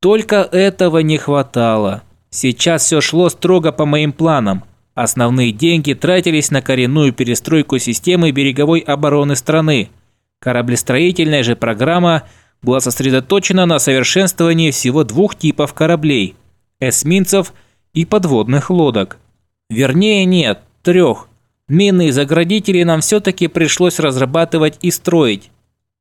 Только этого не хватало. Сейчас всё шло строго по моим планам. Основные деньги тратились на коренную перестройку системы береговой обороны страны. Кораблестроительная же программа была сосредоточена на совершенствовании всего двух типов кораблей – эсминцев и подводных лодок. Вернее, нет, трех. Минные заградители нам все-таки пришлось разрабатывать и строить,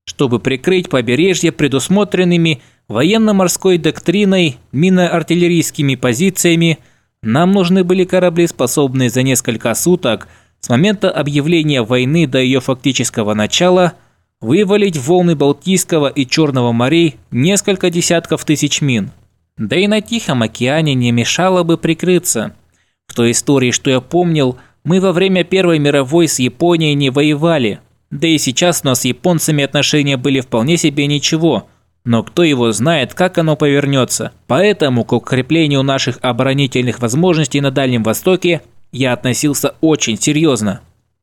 чтобы прикрыть побережье предусмотренными военно-морской доктриной минно-артиллерийскими позициями, нам нужны были корабли, способные за несколько суток с момента объявления войны до ее фактического начала вывалить в волны Балтийского и Черного морей несколько десятков тысяч мин. Да и на Тихом океане не мешало бы прикрыться. В той истории, что я помнил, мы во время Первой мировой с Японией не воевали. Да и сейчас у нас с японцами отношения были вполне себе ничего. Но кто его знает, как оно повернется. Поэтому к укреплению наших оборонительных возможностей на Дальнем Востоке я относился очень серьезно.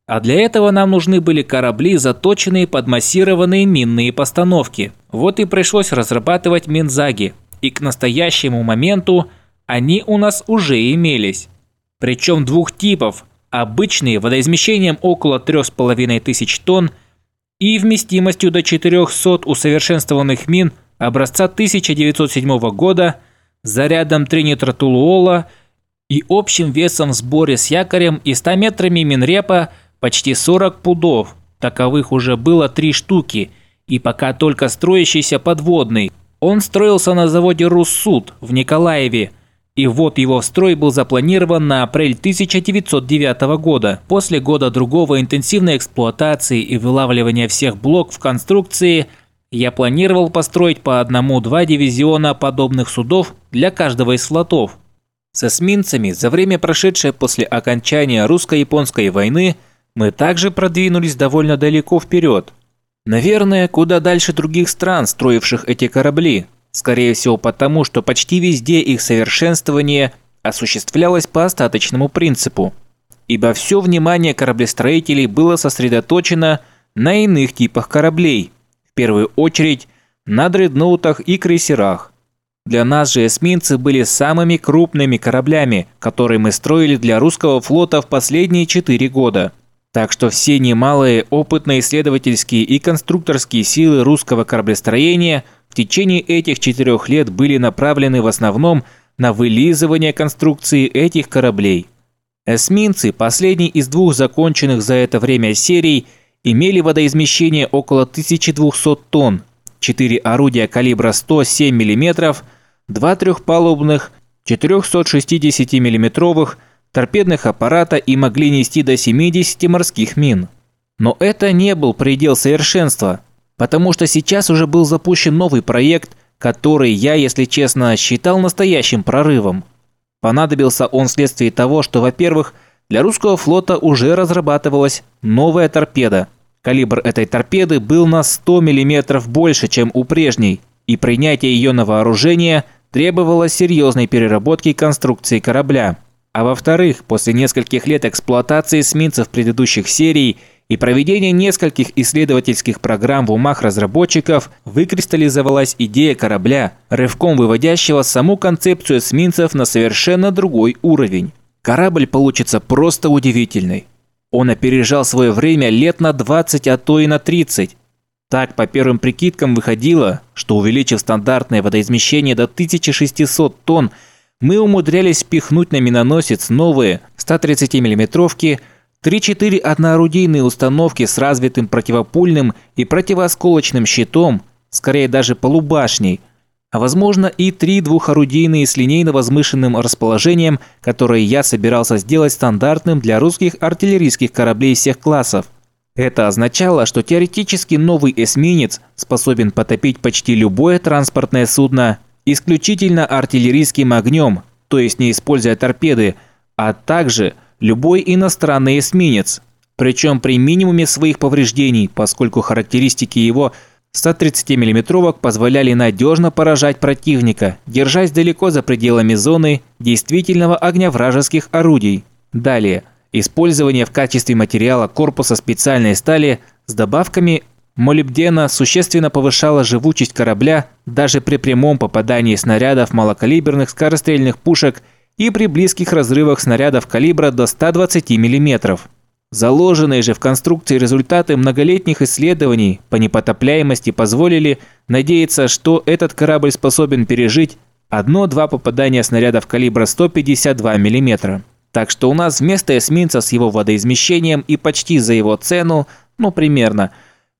А для этого нам нужны были корабли, заточенные под массированные минные постановки. Вот и пришлось разрабатывать Минзаги. И к настоящему моменту они у нас уже имелись. Причем двух типов, обычные водоизмещением около 3500 тонн и вместимостью до 400 усовершенствованных мин образца 1907 года зарядом тринитротолуола и общим весом в сборе с якорем и 100 метрами минрепа почти 40 пудов. Таковых уже было три штуки, и пока только строящийся подводный. Он строился на заводе «Руссуд» в Николаеве – и вот его строй был запланирован на апрель 1909 года. После года другого интенсивной эксплуатации и вылавливания всех блок в конструкции, я планировал построить по одному-два дивизиона подобных судов для каждого из флотов. С эсминцами за время прошедшее после окончания русско-японской войны мы также продвинулись довольно далеко вперед. Наверное, куда дальше других стран, строивших эти корабли. Скорее всего потому, что почти везде их совершенствование осуществлялось по остаточному принципу, ибо все внимание кораблестроителей было сосредоточено на иных типах кораблей, в первую очередь на дредноутах и крейсерах. Для нас же эсминцы были самыми крупными кораблями, которые мы строили для русского флота в последние четыре года. Так что все немалые опытно-исследовательские и конструкторские силы русского кораблестроения – в течение этих четырех лет были направлены в основном на вылизывание конструкции этих кораблей. Эсминцы, последний из двух законченных за это время серий, имели водоизмещение около 1200 тонн, 4 орудия калибра 107 мм, 2 трехпалубных 460 мм торпедных аппарата и могли нести до 70 морских мин. Но это не был предел совершенства – потому что сейчас уже был запущен новый проект, который я, если честно, считал настоящим прорывом. Понадобился он вследствие того, что, во-первых, для русского флота уже разрабатывалась новая торпеда, Калибр этой торпеды был на 100 мм больше, чем у прежней, и принятие ее на вооружение требовало серьезной переработки конструкции корабля. А во-вторых, после нескольких лет эксплуатации эсминцев предыдущих серий и проведения нескольких исследовательских программ в умах разработчиков, выкристаллизовалась идея корабля, рывком выводящего саму концепцию эсминцев на совершенно другой уровень. Корабль получится просто удивительный. Он опережал свое время лет на 20, а то и на 30. Так, по первым прикидкам выходило, что увеличив стандартное водоизмещение до 1600 тонн, мы умудрялись пихнуть на миноносец новые 130 миллиметровки 3-4 одноорудийные установки с развитым противопульным и противоосколочным щитом, скорее даже полубашней – а возможно и три двухорудийные с линейно возмышенным расположением, которые я собирался сделать стандартным для русских артиллерийских кораблей всех классов. Это означало, что теоретически новый эсминец способен потопить почти любое транспортное судно исключительно артиллерийским огнем, то есть не используя торпеды, а также любой иностранный эсминец, причем при минимуме своих повреждений, поскольку характеристики его – 130 миллиметровок позволяли надежно поражать противника, держась далеко за пределами зоны действительного огня вражеских орудий. Далее, использование в качестве материала корпуса специальной стали с добавками молибдена существенно повышало живучесть корабля даже при прямом попадании снарядов малокалиберных скорострельных пушек и при близких разрывах снарядов калибра до 120 миллиметров. Заложенные же в конструкции результаты многолетних исследований по непотопляемости позволили надеяться, что этот корабль способен пережить одно-два попадания снарядов калибра 152 мм. Так что у нас вместо эсминца с его водоизмещением и почти за его цену, ну примерно,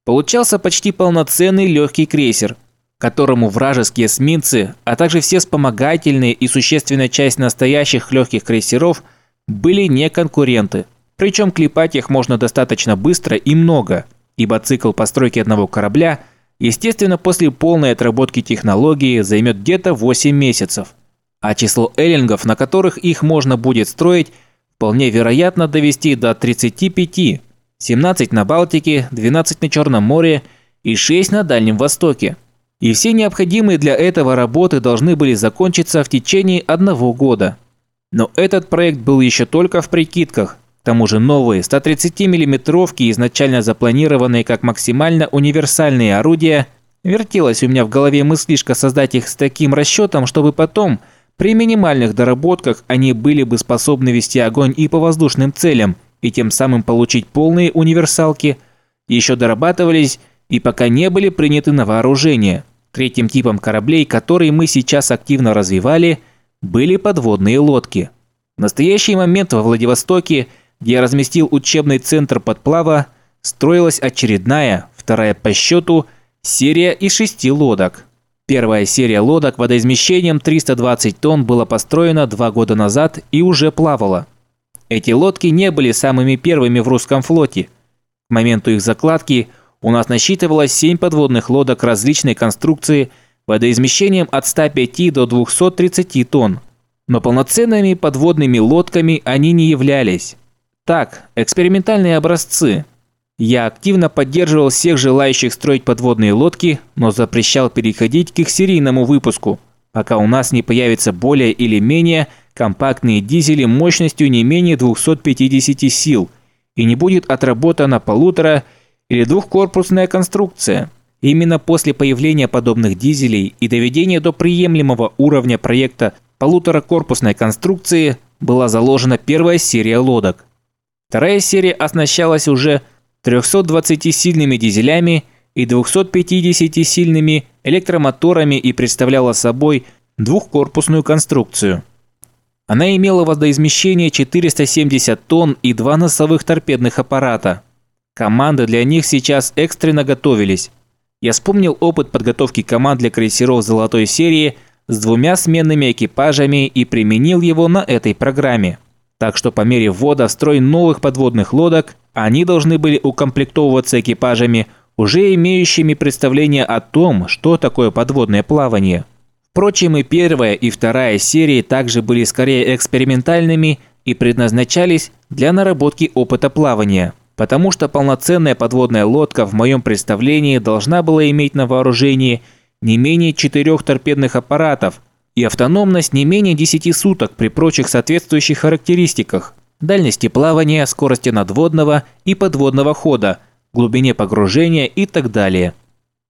получался почти полноценный легкий крейсер, которому вражеские эсминцы, а также все вспомогательные и существенная часть настоящих легких крейсеров были не конкуренты. Причем клепать их можно достаточно быстро и много, ибо цикл постройки одного корабля, естественно, после полной отработки технологии займет где-то 8 месяцев. А число эллингов, на которых их можно будет строить, вполне вероятно довести до 35, 17 на Балтике, 12 на Черном море и 6 на Дальнем Востоке. И все необходимые для этого работы должны были закончиться в течение одного года. Но этот проект был еще только в прикидках, к тому же новые 130 миллиметровки, изначально запланированные как максимально универсальные орудия, вертелась у меня в голове мыслишка создать их с таким расчетом, чтобы потом, при минимальных доработках, они были бы способны вести огонь и по воздушным целям, и тем самым получить полные универсалки, еще дорабатывались и пока не были приняты на вооружение. Третьим типом кораблей, которые мы сейчас активно развивали, были подводные лодки. В настоящий момент во Владивостоке – где я разместил учебный центр подплава, строилась очередная, вторая по счету, серия из шести лодок. Первая серия лодок водоизмещением 320 тонн была построена два года назад и уже плавала. Эти лодки не были самыми первыми в русском флоте. К моменту их закладки у нас насчитывалось 7 подводных лодок различной конструкции водоизмещением от 105 до 230 тонн. Но полноценными подводными лодками они не являлись. Так, экспериментальные образцы. Я активно поддерживал всех желающих строить подводные лодки, но запрещал переходить к их серийному выпуску, пока у нас не появятся более или менее компактные дизели мощностью не менее 250 сил и не будет отработана полутора- или двухкорпусная конструкция. Именно после появления подобных дизелей и доведения до приемлемого уровня проекта полуторакорпусной конструкции была заложена первая серия лодок – Вторая серия оснащалась уже 320-сильными дизелями и 250-сильными электромоторами и представляла собой двухкорпусную конструкцию. Она имела водоизмещение 470 тонн и два носовых торпедных аппарата. Команды для них сейчас экстренно готовились. Я вспомнил опыт подготовки команд для крейсеров золотой серии с двумя сменными экипажами и применил его на этой программе. Так что по мере ввода в строй новых подводных лодок, они должны были укомплектовываться экипажами, уже имеющими представление о том, что такое подводное плавание. Впрочем, и первая, и вторая серии также были скорее экспериментальными и предназначались для наработки опыта плавания, потому что полноценная подводная лодка в моем представлении должна была иметь на вооружении не менее четырех торпедных аппаратов и автономность не менее 10 суток при прочих соответствующих характеристиках дальности плавания, скорости надводного и подводного хода, глубине погружения и так далее.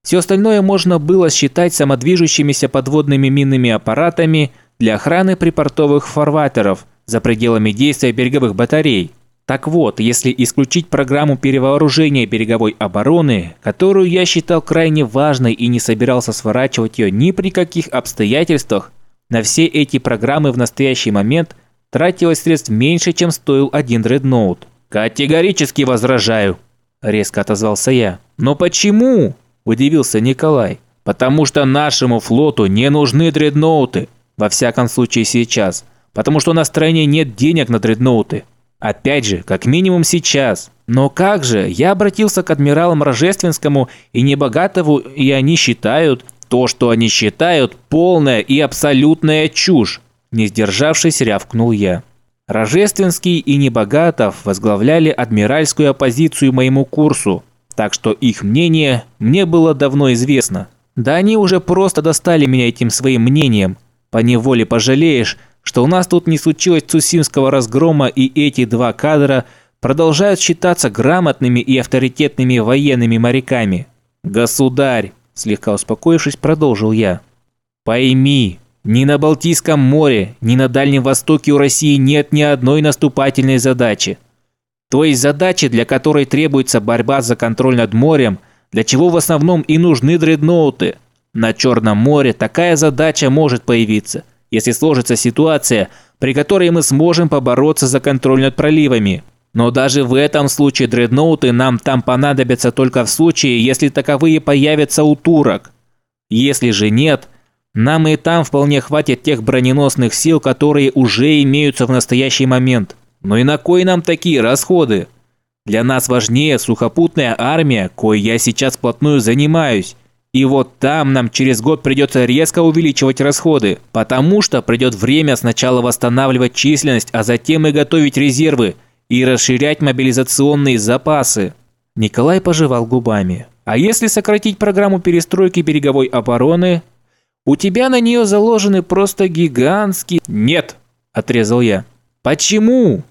Все остальное можно было считать самодвижущимися подводными минными аппаратами для охраны припортовых фарватеров за пределами действия береговых батарей. Так вот, если исключить программу перевооружения береговой обороны, которую я считал крайне важной и не собирался сворачивать ее ни при каких обстоятельствах, на все эти программы в настоящий момент тратилось средств меньше, чем стоил один дредноут. «Категорически возражаю», – резко отозвался я. «Но почему?» – удивился Николай. «Потому что нашему флоту не нужны дредноуты. Во всяком случае сейчас. Потому что на стране нет денег на дредноуты. Опять же, как минимум сейчас. Но как же, я обратился к адмиралам Рожественскому и Небогатову, и они считают, то, что они считают, полная и абсолютная чушь. Не сдержавшись, рявкнул я. Рожественский и Небогатов возглавляли адмиральскую оппозицию моему курсу, так что их мнение мне было давно известно. Да они уже просто достали меня этим своим мнением. По неволе пожалеешь, что у нас тут не случилось Цусимского разгрома и эти два кадра продолжают считаться грамотными и авторитетными военными моряками. «Государь!» – слегка успокоившись, продолжил я. «Пойми, ни на Балтийском море, ни на Дальнем Востоке у России нет ни одной наступательной задачи. То есть задачи, для которой требуется борьба за контроль над морем, для чего в основном и нужны дредноуты. На Черном море такая задача может появиться, если сложится ситуация, при которой мы сможем побороться за контроль над проливами. Но даже в этом случае дредноуты нам там понадобятся только в случае, если таковые появятся у турок. Если же нет, нам и там вполне хватит тех броненосных сил, которые уже имеются в настоящий момент. Но и на кой нам такие расходы? Для нас важнее сухопутная армия, кой я сейчас плотную занимаюсь. И вот там нам через год придется резко увеличивать расходы, потому что придет время сначала восстанавливать численность, а затем и готовить резервы и расширять мобилизационные запасы. Николай пожевал губами. А если сократить программу перестройки береговой обороны, у тебя на нее заложены просто гигантские...» «Нет!» – отрезал я. «Почему?»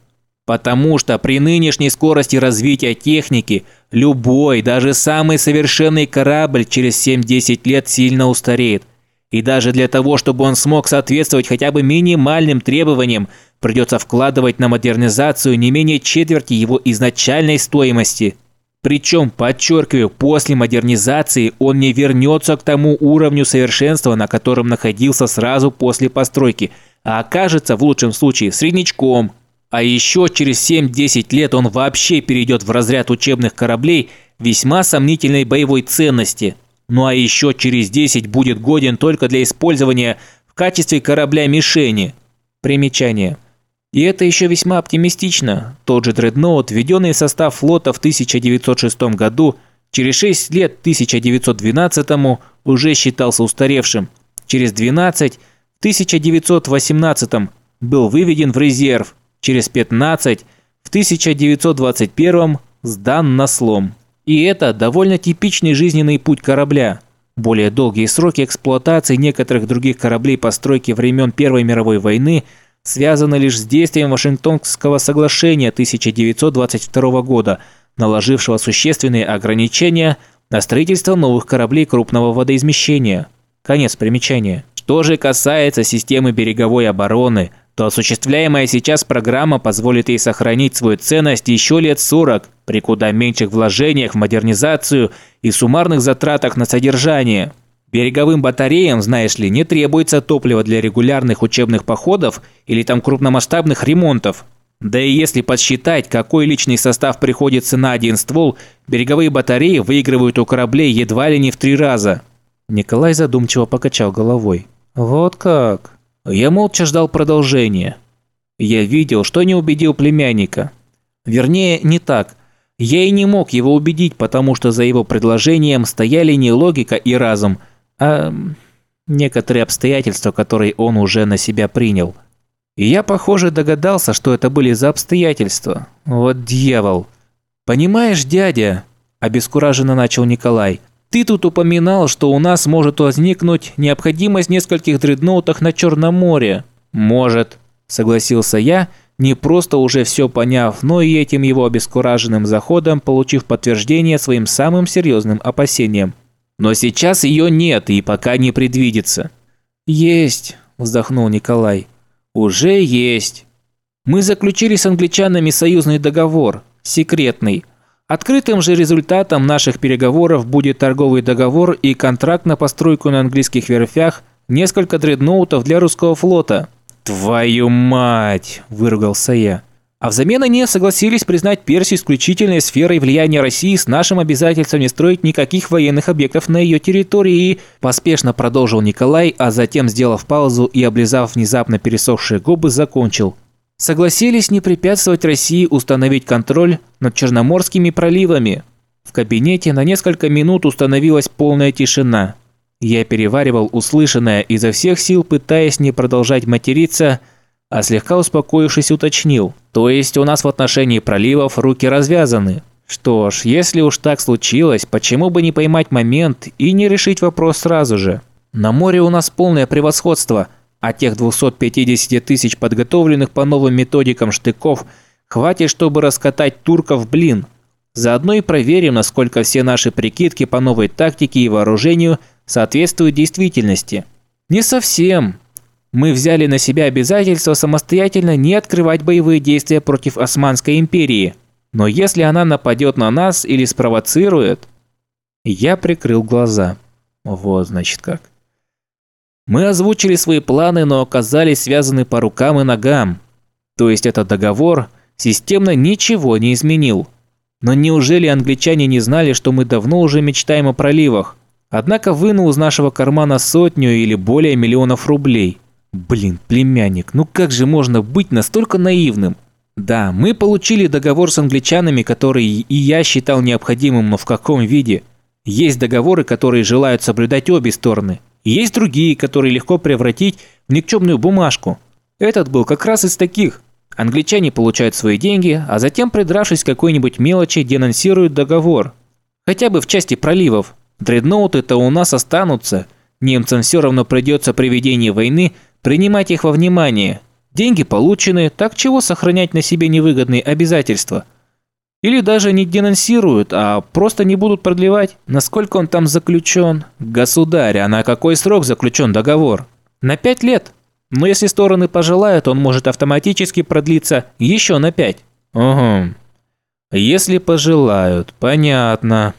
«Потому что при нынешней скорости развития техники любой, даже самый совершенный корабль через 7-10 лет сильно устареет. И даже для того, чтобы он смог соответствовать хотя бы минимальным требованиям, придется вкладывать на модернизацию не менее четверти его изначальной стоимости – причем, подчеркиваю, после модернизации он не вернется к тому уровню совершенства, на котором находился сразу после постройки, а окажется в лучшем случае среднячком. А еще через 7-10 лет он вообще перейдет в разряд учебных кораблей весьма сомнительной боевой ценности. Ну а еще через 10 будет годен только для использования в качестве корабля-мишени. Примечание. И это еще весьма оптимистично. Тот же дредноут, введенный в состав флота в 1906 году, через 6 лет 1912 уже считался устаревшим. Через 12 в 1918 был выведен в резерв. Через 15 в 1921 сдан на слом. И это довольно типичный жизненный путь корабля. Более долгие сроки эксплуатации некоторых других кораблей постройки времен Первой мировой войны – связано лишь с действием Вашингтонского соглашения 1922 года, наложившего существенные ограничения на строительство новых кораблей крупного водоизмещения. Конец примечания. Что же касается системы береговой обороны, то осуществляемая сейчас программа позволит ей сохранить свою ценность еще лет 40 при куда меньших вложениях в модернизацию и суммарных затратах на содержание. Береговым батареям, знаешь ли, не требуется топливо для регулярных учебных походов или там крупномасштабных ремонтов. Да и если подсчитать, какой личный состав приходится на один ствол, береговые батареи выигрывают у кораблей едва ли не в три раза. Николай задумчиво покачал головой. Вот как? Я молча ждал продолжения. Я видел, что не убедил племянника. Вернее, не так. Я и не мог его убедить, потому что за его предложением стояли не логика и разум – а некоторые обстоятельства, которые он уже на себя принял. И я, похоже, догадался, что это были за обстоятельства. Вот дьявол. «Понимаешь, дядя», – обескураженно начал Николай, – «ты тут упоминал, что у нас может возникнуть необходимость нескольких дредноутах на Черном море». «Может», – согласился я, не просто уже все поняв, но и этим его обескураженным заходом получив подтверждение своим самым серьезным опасениям. «Но сейчас ее нет и пока не предвидится». «Есть», – вздохнул Николай. «Уже есть». Мы заключили с англичанами союзный договор, секретный. Открытым же результатом наших переговоров будет торговый договор и контракт на постройку на английских верфях несколько дредноутов для русского флота. «Твою мать!» – выругался я. А взамен они согласились признать Персию исключительной сферой влияния России с нашим обязательством не строить никаких военных объектов на ее территории, поспешно продолжил Николай, а затем, сделав паузу и облизав внезапно пересохшие губы, закончил согласились не препятствовать России установить контроль над Черноморскими проливами. В кабинете на несколько минут установилась полная тишина. Я переваривал услышанное изо всех сил, пытаясь не продолжать материться, а слегка успокоившись уточнил. То есть у нас в отношении проливов руки развязаны. Что ж, если уж так случилось, почему бы не поймать момент и не решить вопрос сразу же? На море у нас полное превосходство – а тех 250 тысяч подготовленных по новым методикам штыков хватит, чтобы раскатать турков блин. Заодно и проверим, насколько все наши прикидки по новой тактике и вооружению соответствуют действительности. Не совсем. Мы взяли на себя обязательство самостоятельно не открывать боевые действия против Османской империи. Но если она нападет на нас или спровоцирует... Я прикрыл глаза. Вот, значит, как. Мы озвучили свои планы, но оказались связаны по рукам и ногам. То есть этот договор системно ничего не изменил. Но неужели англичане не знали, что мы давно уже мечтаем о проливах? Однако вынул из нашего кармана сотню или более миллионов рублей. Блин, племянник, ну как же можно быть настолько наивным? Да, мы получили договор с англичанами, который и я считал необходимым, но в каком виде? Есть договоры, которые желают соблюдать обе стороны – есть другие, которые легко превратить в никчемную бумажку. Этот был как раз из таких. Англичане получают свои деньги, а затем, придравшись к какой-нибудь мелочи, денонсируют договор. Хотя бы в части проливов. Дредноуты-то у нас останутся. Немцам все равно придется при ведении войны принимать их во внимание. Деньги получены, так чего сохранять на себе невыгодные обязательства – или даже не денонсируют, а просто не будут продлевать. Насколько он там заключен? Государь, а на какой срок заключен договор? На пять лет. Но если стороны пожелают, он может автоматически продлиться еще на пять. Угу. Если пожелают, понятно.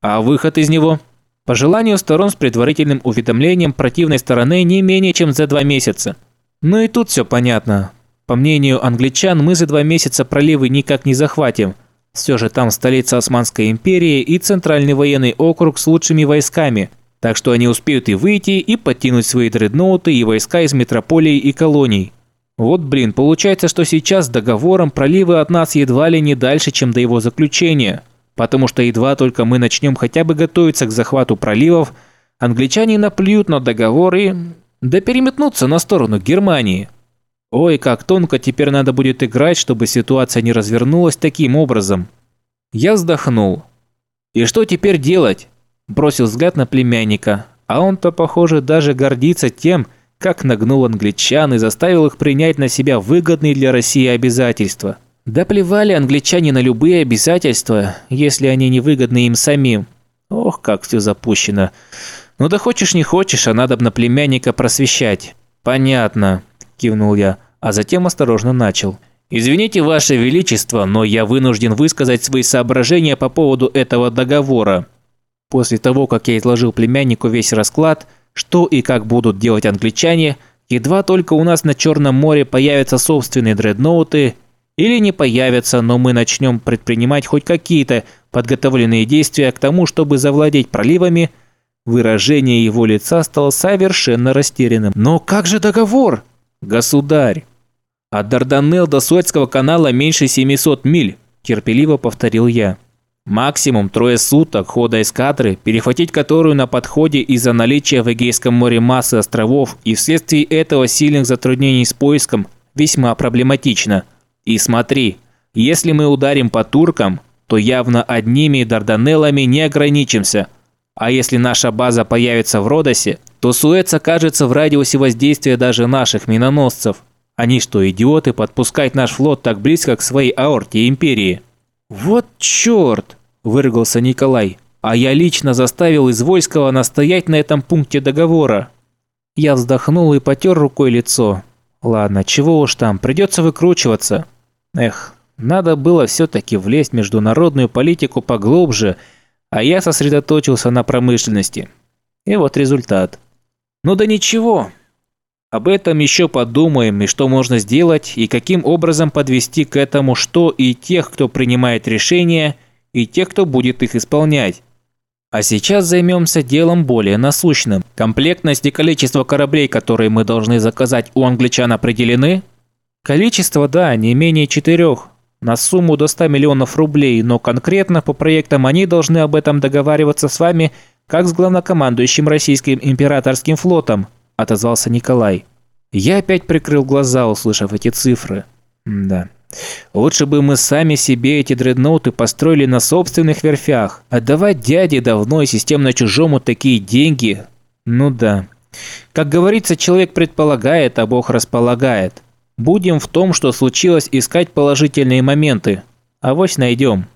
А выход из него? По желанию сторон с предварительным уведомлением противной стороны не менее чем за два месяца. Ну и тут все понятно. По мнению англичан, мы за два месяца проливы никак не захватим – все же там столица Османской империи и центральный военный округ с лучшими войсками, так что они успеют и выйти, и подтянуть свои дредноуты и войска из метрополий и колоний. Вот блин, получается, что сейчас договором проливы от нас едва ли не дальше, чем до его заключения. Потому что едва только мы начнем хотя бы готовиться к захвату проливов, англичане наплюют на договор и... да переметнутся на сторону Германии. Ой, как тонко теперь надо будет играть, чтобы ситуация не развернулась таким образом. Я вздохнул. И что теперь делать? Бросил взгляд на племянника, а он-то, похоже, даже гордится тем, как нагнул англичан и заставил их принять на себя выгодные для России обязательства. Да плевали англичане на любые обязательства, если они не выгодны им самим. Ох, как все запущено. Ну да хочешь не хочешь, а надо бы на племянника просвещать. Понятно. – кивнул я, а затем осторожно начал. «Извините, Ваше Величество, но я вынужден высказать свои соображения по поводу этого договора». После того, как я изложил племяннику весь расклад, что и как будут делать англичане, едва только у нас на Черном море появятся собственные дредноуты, или не появятся, но мы начнем предпринимать хоть какие-то подготовленные действия к тому, чтобы завладеть проливами, выражение его лица стало совершенно растерянным. «Но как же договор?» «Государь, от Дарданелл до Суэцкого канала меньше 700 миль», – терпеливо повторил я. «Максимум трое суток хода эскадры, перехватить которую на подходе из-за наличия в Эгейском море массы островов и вследствие этого сильных затруднений с поиском весьма проблематично. И смотри, если мы ударим по туркам, то явно одними Дарданеллами не ограничимся. А если наша база появится в Родосе, то Суэц окажется в радиусе воздействия даже наших миноносцев. Они что, идиоты, подпускать наш флот так близко к своей аорте Империи? «Вот черт!» – выругался Николай. «А я лично заставил Извольского настоять на этом пункте договора». Я вздохнул и потер рукой лицо. Ладно, чего уж там, придется выкручиваться. Эх, надо было все-таки влезть в международную политику поглубже, а я сосредоточился на промышленности. И вот результат. Ну да ничего. Об этом еще подумаем, и что можно сделать, и каким образом подвести к этому что и тех, кто принимает решения, и тех, кто будет их исполнять. А сейчас займемся делом более насущным. Комплектность и количество кораблей, которые мы должны заказать у англичан определены? Количество, да, не менее четырех. На сумму до 100 миллионов рублей, но конкретно по проектам они должны об этом договариваться с вами, как с главнокомандующим российским императорским флотом, отозвался Николай. Я опять прикрыл глаза, услышав эти цифры. да. Лучше бы мы сами себе эти дредноуты построили на собственных верфях. Отдавать дяде давно и системно чужому такие деньги? Ну да. Как говорится, человек предполагает, а Бог располагает. Будем в том, что случилось, искать положительные моменты. Авось найдем.